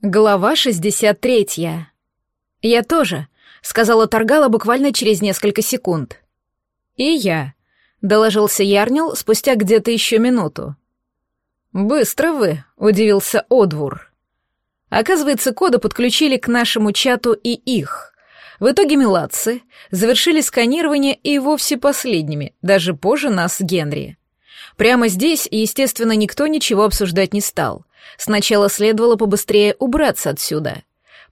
Глава 63. «Я тоже», — сказала Таргала буквально через несколько секунд. «И я», — доложился Ярнил спустя где-то еще минуту. «Быстро вы», — удивился Одвур. Оказывается, коды подключили к нашему чату и их. В итоге милатцы завершили сканирование и вовсе последними, даже позже нас с Генри. Прямо здесь, естественно, никто ничего обсуждать не стал. Сначала следовало побыстрее убраться отсюда.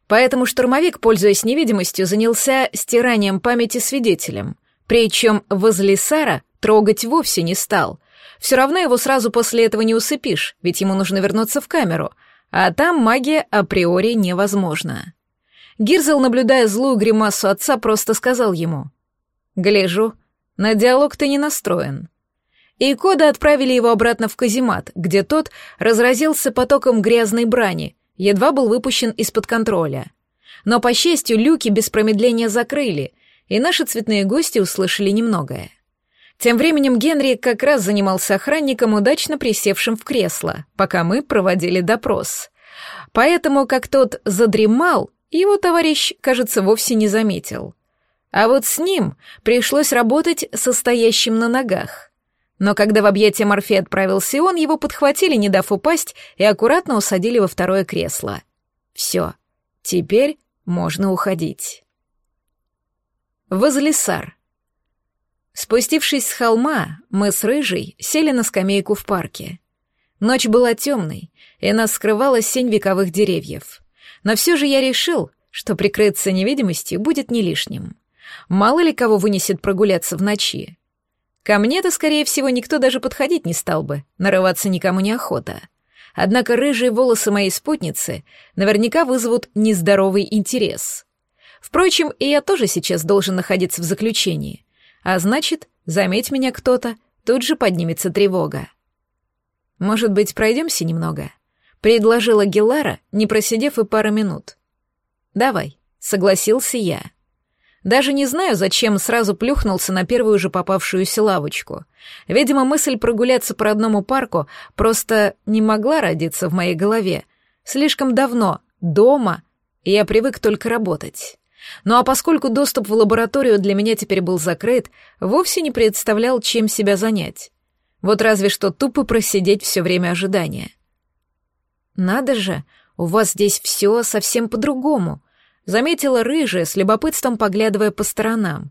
Поэтому штурмовик, пользуясь невидимостью, занялся стиранием памяти свидетелям. Причем возле Сара трогать вовсе не стал. Все равно его сразу после этого не усыпишь, ведь ему нужно вернуться в камеру, а там магия априори невозможна. Гирзел, наблюдая злую гримасу отца, просто сказал ему. «Гляжу, на диалог ты не настроен и Кода отправили его обратно в каземат, где тот разразился потоком грязной брани, едва был выпущен из-под контроля. Но, по счастью, люки без промедления закрыли, и наши цветные гости услышали немногое. Тем временем Генри как раз занимался охранником, удачно присевшим в кресло, пока мы проводили допрос. Поэтому, как тот задремал, его товарищ, кажется, вовсе не заметил. А вот с ним пришлось работать состоящим на ногах. Но когда в объятия Морфея отправился он, его подхватили, не дав упасть, и аккуратно усадили во второе кресло. Все, теперь можно уходить. Возлесар. Спустившись с холма, мы с Рыжей сели на скамейку в парке. Ночь была темной, и нас скрывала сень вековых деревьев. Но все же я решил, что прикрыться невидимостью будет не лишним. Мало ли кого вынесет прогуляться в ночи. Ко мне-то, скорее всего, никто даже подходить не стал бы, нарываться никому не охота. Однако рыжие волосы моей спутницы наверняка вызовут нездоровый интерес. Впрочем, и я тоже сейчас должен находиться в заключении. А значит, заметь меня кто-то, тут же поднимется тревога. «Может быть, пройдемся немного?» — предложила Гелара, не просидев и пару минут. «Давай», — согласился я. Даже не знаю, зачем сразу плюхнулся на первую же попавшуюся лавочку. Видимо, мысль прогуляться по родному парку просто не могла родиться в моей голове. Слишком давно, дома, я привык только работать. Ну а поскольку доступ в лабораторию для меня теперь был закрыт, вовсе не представлял, чем себя занять. Вот разве что тупо просидеть все время ожидания. «Надо же, у вас здесь все совсем по-другому», Заметила рыжая, с любопытством поглядывая по сторонам.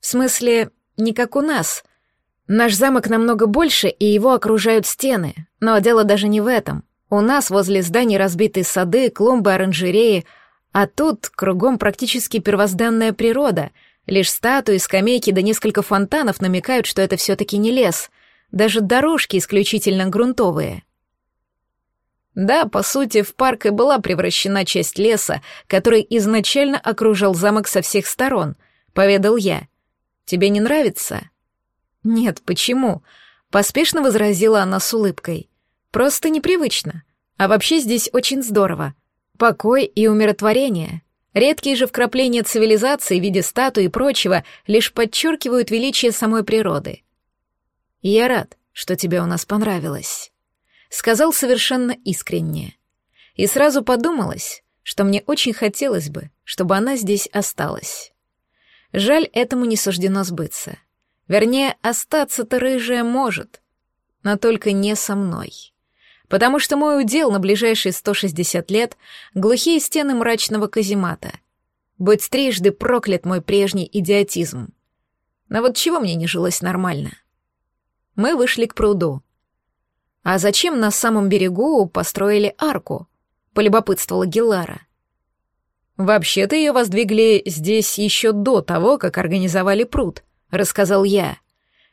В смысле, не как у нас. Наш замок намного больше, и его окружают стены. Но дело даже не в этом. У нас возле зданий разбиты сады, клумбы, оранжереи, а тут кругом практически первозданная природа. Лишь статуи, скамейки да несколько фонтанов намекают, что это все-таки не лес. Даже дорожки исключительно грунтовые. Да, по сути, в парк и была превращена часть леса, который изначально окружал замок со всех сторон, поведал я. Тебе не нравится? Нет, почему? Поспешно возразила она с улыбкой. Просто непривычно. А вообще здесь очень здорово. Покой и умиротворение. Редкие же вкрапления цивилизации в виде статуи и прочего лишь подчеркивают величие самой природы. я рад, что тебе у нас понравилось сказал совершенно искренне. И сразу подумалось, что мне очень хотелось бы, чтобы она здесь осталась. Жаль, этому не суждено сбыться. Вернее, остаться-то рыжая может, но только не со мной. Потому что мой удел на ближайшие 160 лет — глухие стены мрачного каземата. Будь трижды проклят мой прежний идиотизм. Но вот чего мне не жилось нормально? Мы вышли к пруду. «А зачем на самом берегу построили арку?» — полюбопытствовала Геллара. «Вообще-то ее воздвигли здесь еще до того, как организовали пруд», — рассказал я.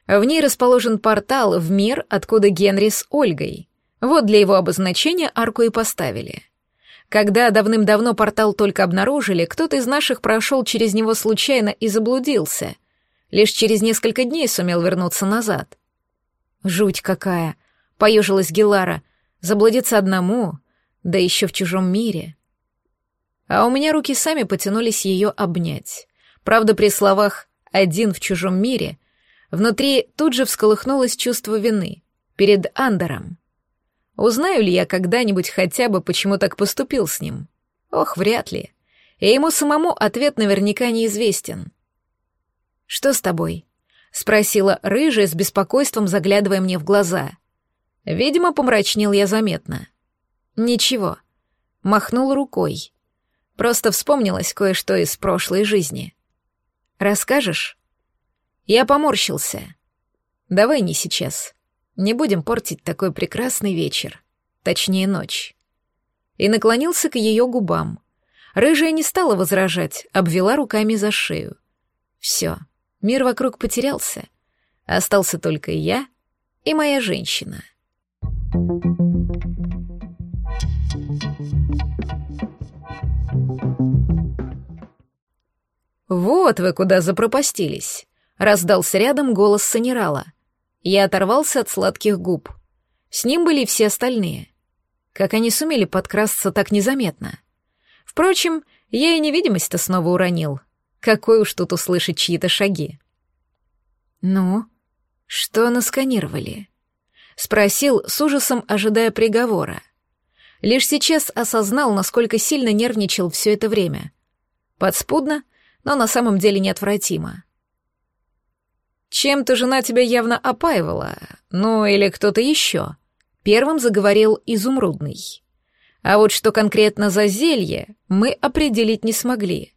В ней расположен портал в мир, откуда Генри с Ольгой. Вот для его обозначения арку и поставили. Когда давным-давно портал только обнаружили, кто-то из наших прошел через него случайно и заблудился. Лишь через несколько дней сумел вернуться назад. «Жуть какая!» — поежилась Гелара. «Заблудиться одному, да еще в чужом мире». А у меня руки сами потянулись ее обнять. Правда, при словах «один в чужом мире» внутри тут же всколыхнулось чувство вины перед Андером. Узнаю ли я когда-нибудь хотя бы, почему так поступил с ним? Ох, вряд ли. И ему самому ответ наверняка неизвестен. «Что с тобой?» — спросила рыжая с беспокойством, заглядывая мне в глаза. Видимо, помрачнел я заметно. «Ничего». Махнул рукой. Просто вспомнилось кое-что из прошлой жизни. «Расскажешь?» Я поморщился. «Давай не сейчас. Не будем портить такой прекрасный вечер. Точнее, ночь». И наклонился к ее губам. Рыжая не стала возражать, обвела руками за шею. Все, мир вокруг потерялся. Остался только я и моя женщина. «Вот вы куда запропастились!» — раздался рядом голос Санерала. Я оторвался от сладких губ. С ним были все остальные. Как они сумели подкрасться так незаметно? Впрочем, я и невидимость-то снова уронил. Какой уж тут услышать чьи-то шаги. «Ну, что насканировали?» — спросил с ужасом, ожидая приговора. Лишь сейчас осознал, насколько сильно нервничал все это время. Подспудно, но на самом деле неотвратимо. «Чем-то жена тебя явно опаивала, ну или кто-то еще», — первым заговорил Изумрудный. А вот что конкретно за зелье, мы определить не смогли,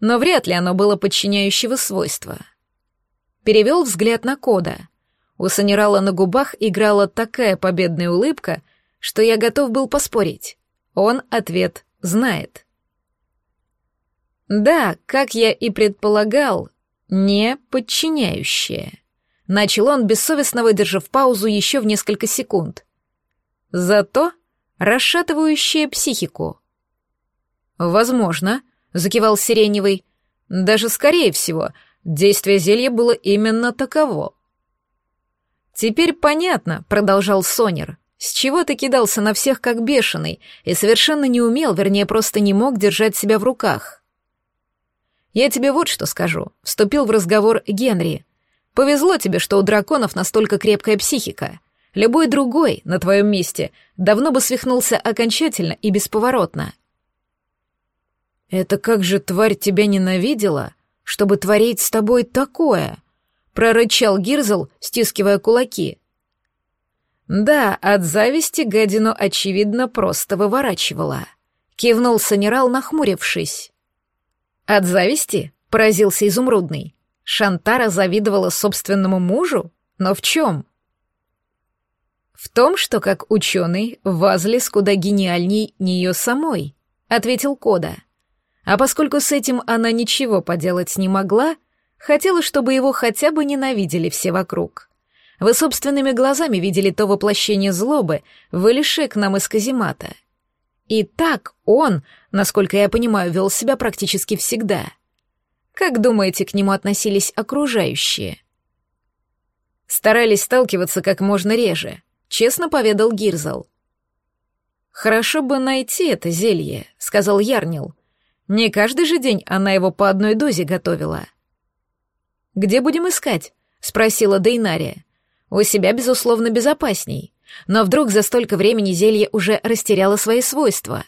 но вряд ли оно было подчиняющего свойства. Перевел взгляд на Кода. У Санерала на губах играла такая победная улыбка, что я готов был поспорить. Он ответ знает. Да, как я и предполагал, не подчиняющее. Начал он, бессовестно выдержав паузу еще в несколько секунд. Зато расшатывающее психику. Возможно, закивал Сиреневый. Даже скорее всего, действие зелья было именно таково. Теперь понятно, продолжал Сонер, с чего ты кидался на всех как бешеный и совершенно не умел, вернее, просто не мог держать себя в руках. Я тебе вот что скажу, вступил в разговор Генри. Повезло тебе, что у драконов настолько крепкая психика. Любой другой на твоем месте давно бы свихнулся окончательно и бесповоротно. «Это как же тварь тебя ненавидела, чтобы творить с тобой такое?» — прорычал Гирзл, стискивая кулаки. «Да, от зависти гадину, очевидно, просто выворачивала», — кивнул Санерал, нахмурившись. От зависти поразился изумрудный. Шантара завидовала собственному мужу? Но в чем? В том, что как ученый Вазлис куда гениальней нее самой, ответил Кода. А поскольку с этим она ничего поделать не могла, хотела, чтобы его хотя бы ненавидели все вокруг. Вы собственными глазами видели то воплощение злобы, вылезшее к нам из каземата — и так он, насколько я понимаю, вел себя практически всегда. Как думаете, к нему относились окружающие? Старались сталкиваться как можно реже, честно поведал Гирзал. «Хорошо бы найти это зелье», — сказал Ярнил. «Не каждый же день она его по одной дозе готовила». «Где будем искать?» — спросила Дейнария. «У себя, безусловно, безопасней. Но вдруг за столько времени зелье уже растеряло свои свойства.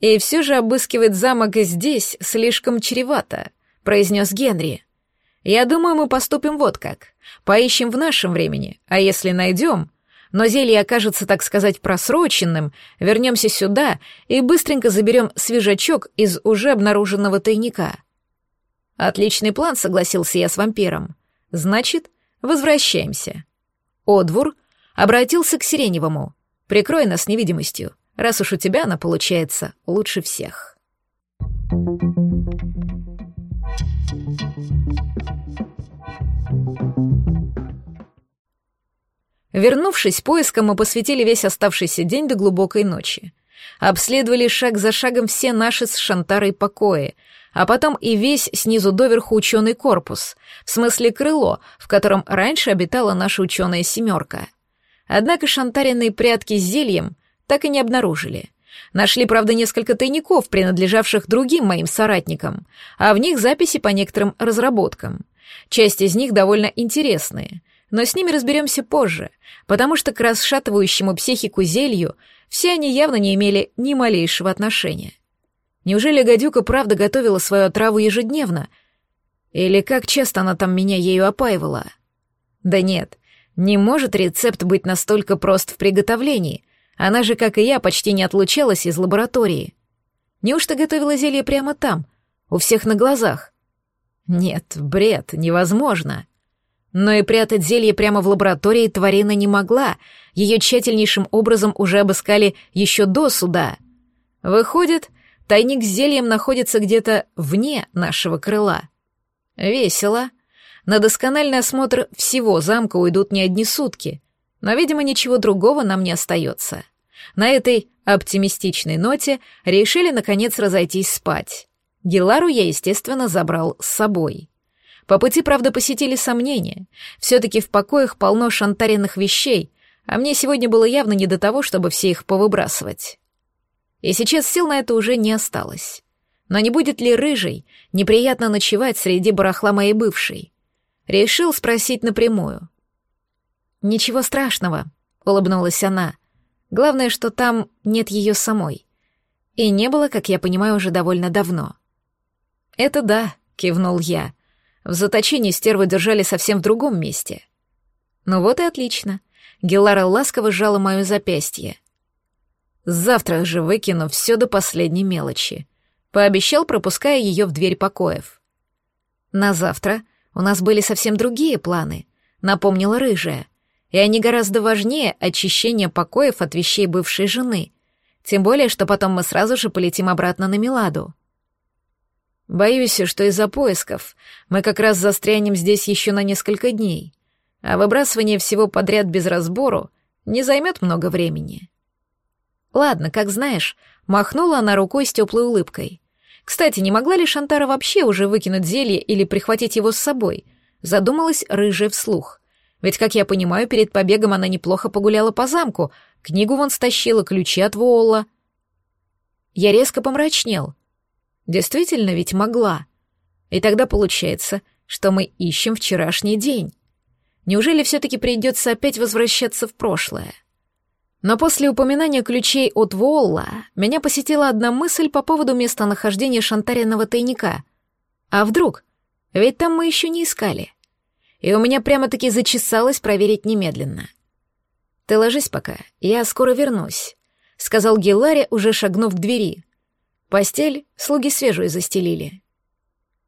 «И все же обыскивать замок здесь слишком чревато», — произнес Генри. «Я думаю, мы поступим вот как. Поищем в нашем времени, а если найдем, но зелье окажется, так сказать, просроченным, вернемся сюда и быстренько заберем свежачок из уже обнаруженного тайника». «Отличный план», — согласился я с вампиром. «Значит, возвращаемся». Одвур обратился к Сиреневому. «Прикрой нас невидимостью, раз уж у тебя она получается лучше всех». Вернувшись поиском, мы посвятили весь оставшийся день до глубокой ночи. Обследовали шаг за шагом все наши с Шантарой покои, а потом и весь снизу доверху ученый корпус, в смысле крыло, в котором раньше обитала наша ученая семерка. Однако шантаренные прятки с зельем так и не обнаружили. Нашли, правда, несколько тайников, принадлежавших другим моим соратникам, а в них записи по некоторым разработкам. Часть из них довольно интересные. но с ними разберемся позже, потому что к расшатывающему психику зелью все они явно не имели ни малейшего отношения. Неужели гадюка правда готовила свою отраву ежедневно? Или как часто она там меня ею опаивала? Да нет, не может рецепт быть настолько прост в приготовлении. Она же, как и я, почти не отлучалась из лаборатории. Неужто готовила зелье прямо там, у всех на глазах? Нет, бред, невозможно. Но и прятать зелье прямо в лаборатории Тварина не могла. Ее тщательнейшим образом уже обыскали еще до суда. Выходит, тайник с зельем находится где-то вне нашего крыла. Весело. На доскональный осмотр всего замка уйдут не одни сутки. Но, видимо, ничего другого нам не остается. На этой оптимистичной ноте решили, наконец, разойтись спать. Гелару я, естественно, забрал с собой. По пути, правда, посетили сомнения. Все-таки в покоях полно шантаренных вещей, а мне сегодня было явно не до того, чтобы все их повыбрасывать. И сейчас сил на это уже не осталось. Но не будет ли рыжий неприятно ночевать среди барахла моей бывшей? Решил спросить напрямую. «Ничего страшного», — улыбнулась она. «Главное, что там нет ее самой. И не было, как я понимаю, уже довольно давно». «Это да», — кивнул я. В заточении стервы держали совсем в другом месте. Ну вот и отлично. Гелара ласково сжала мое запястье. Завтра же выкину все до последней мелочи. Пообещал, пропуская ее в дверь покоев. На завтра у нас были совсем другие планы, напомнила рыжая. И они гораздо важнее очищения покоев от вещей бывшей жены. Тем более, что потом мы сразу же полетим обратно на Миладу. Боюсь, что из-за поисков мы как раз застрянем здесь еще на несколько дней, а выбрасывание всего подряд без разбору не займет много времени. Ладно, как знаешь, махнула она рукой с теплой улыбкой. Кстати, не могла ли Шантара вообще уже выкинуть зелье или прихватить его с собой? Задумалась рыжая вслух. Ведь, как я понимаю, перед побегом она неплохо погуляла по замку, книгу вон стащила, ключи от Воолла. Я резко помрачнел — Действительно ведь могла. И тогда получается, что мы ищем вчерашний день. Неужели все-таки придется опять возвращаться в прошлое? Но после упоминания ключей от Волла меня посетила одна мысль по поводу местонахождения шантаренного тайника. А вдруг? Ведь там мы еще не искали. И у меня прямо-таки зачесалось проверить немедленно. «Ты ложись пока, я скоро вернусь», — сказал Геларе, уже шагнув к двери. Постель слуги свежую застелили.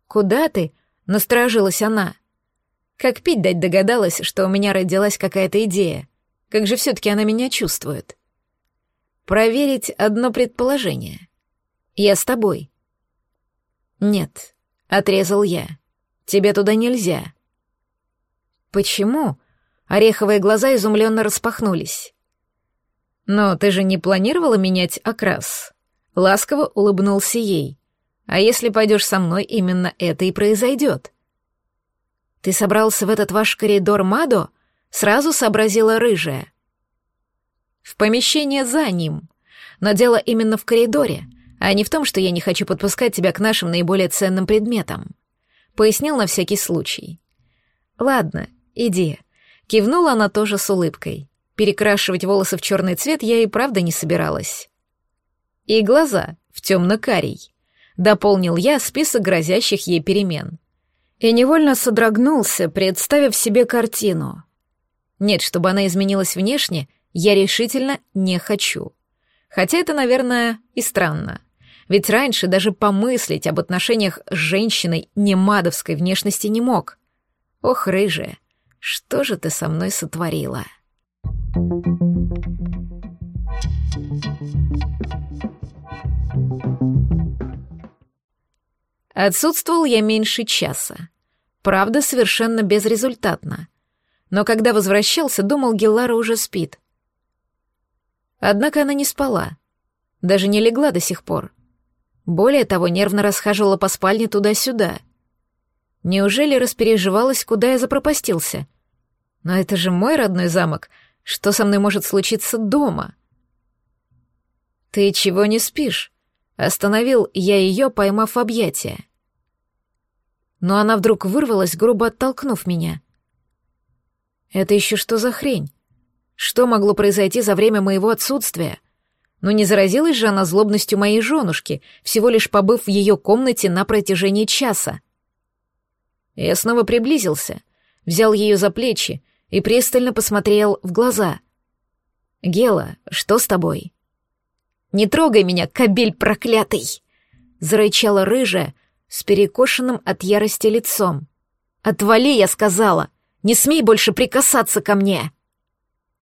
«Куда ты?» — насторожилась она. Как пить дать догадалась, что у меня родилась какая-то идея. Как же все-таки она меня чувствует? Проверить одно предположение. Я с тобой. Нет, отрезал я. Тебе туда нельзя. Почему? Ореховые глаза изумленно распахнулись. Но ты же не планировала менять окрас? Ласково улыбнулся ей. «А если пойдешь со мной, именно это и произойдет». «Ты собрался в этот ваш коридор Мадо?» — сразу сообразила рыжая. «В помещение за ним. Но дело именно в коридоре, а не в том, что я не хочу подпускать тебя к нашим наиболее ценным предметам», — пояснил на всякий случай. «Ладно, иди». Кивнула она тоже с улыбкой. Перекрашивать волосы в черный цвет я и правда не собиралась и глаза в темно-карий. Дополнил я список грозящих ей перемен. И невольно содрогнулся, представив себе картину. Нет, чтобы она изменилась внешне, я решительно не хочу. Хотя это, наверное, и странно. Ведь раньше даже помыслить об отношениях с женщиной немадовской внешности не мог. Ох, рыжая, что же ты со мной сотворила?» Отсутствовал я меньше часа. Правда, совершенно безрезультатно. Но когда возвращался, думал, Геллара уже спит. Однако она не спала. Даже не легла до сих пор. Более того, нервно расхаживала по спальне туда-сюда. Неужели распереживалась, куда я запропастился? Но это же мой родной замок. Что со мной может случиться дома? «Ты чего не спишь?» Остановил я ее, поймав объятия но она вдруг вырвалась, грубо оттолкнув меня. Это еще что за хрень? Что могло произойти за время моего отсутствия? Но не заразилась же она злобностью моей женушки, всего лишь побыв в ее комнате на протяжении часа. Я снова приблизился, взял ее за плечи и пристально посмотрел в глаза. «Гела, что с тобой?» «Не трогай меня, кобель проклятый!» — зарычала рыжая с перекошенным от ярости лицом. «Отвали, я сказала! Не смей больше прикасаться ко мне!»